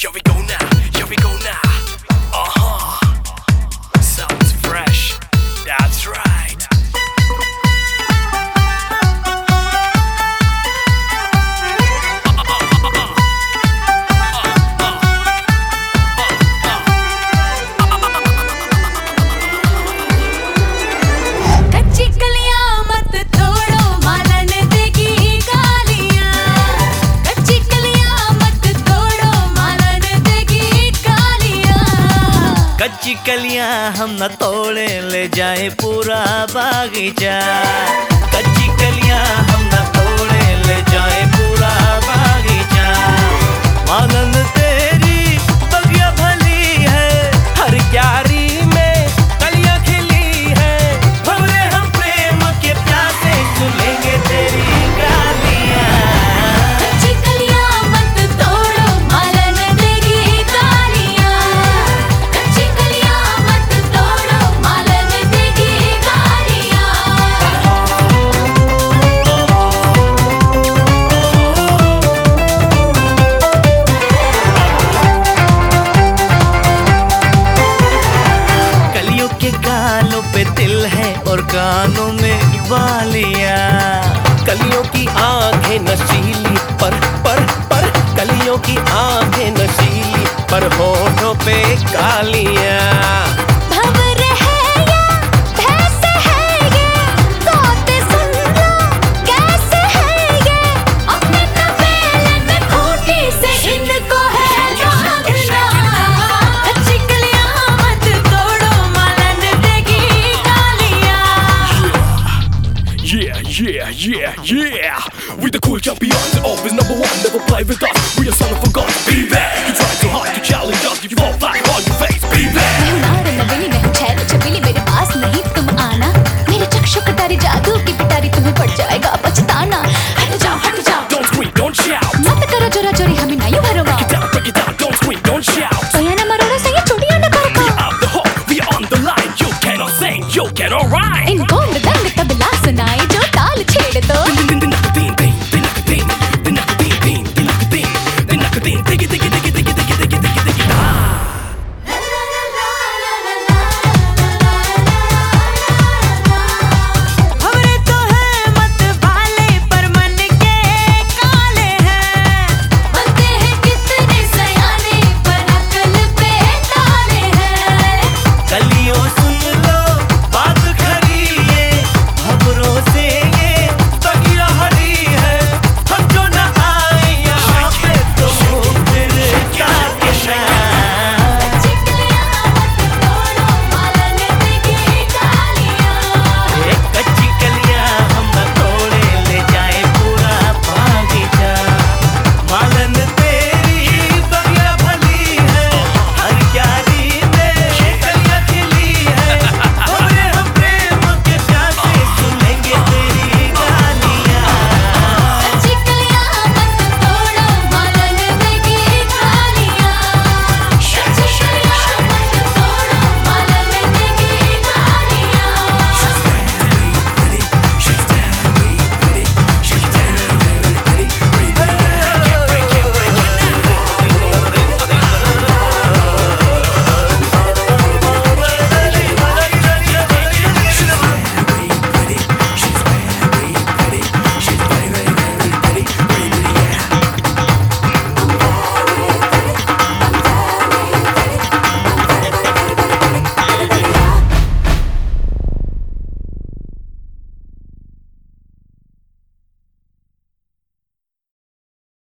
Here we go now, here we go कलियाँ हम न तोड़े ले जाए पूरा बागीचा। और कानों में बालियाँ कलियों की आँखें नशीली पर पर पर। कलियों की आँखें नशीली पर, होठों पे कालियाँ। Yeah, yeah, yeah, yeah. We the cool champions, always number one, never play with us. We are son of a gun, be back. You try too hard to challenge us, you fall flat on your face, be back. मैं नार नवीली नहीं छैल छबीली मेरे पास नहीं तुम आना मेरे चक्षु कटारी जादू की पिटारी तुम्हें पड़ जाएगा पछताना हट जाओ हट जाओ Don't scream, don't shout. मत करो जोरा जोरी हमें नहीं भरोगा Break it down, break it down, don't scream, don't shout. सोया न मरोड़ा से ये चुड़िया न करो We are the hook, we are on the line. You cannot sing, you cannot rhyme. इनको मृदंग तबला सुनाए जो ताल छेड़ दो